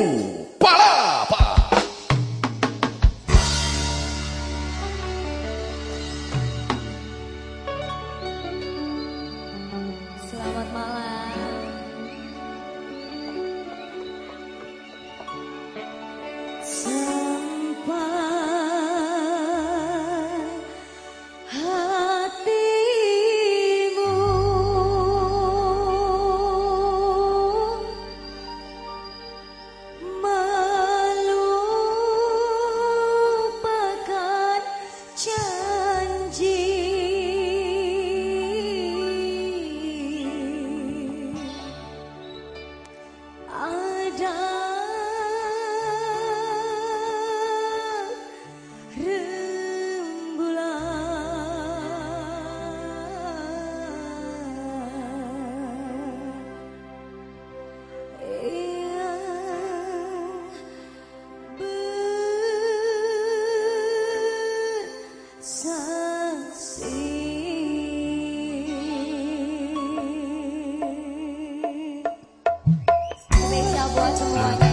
Brasil! Palavra! Bye.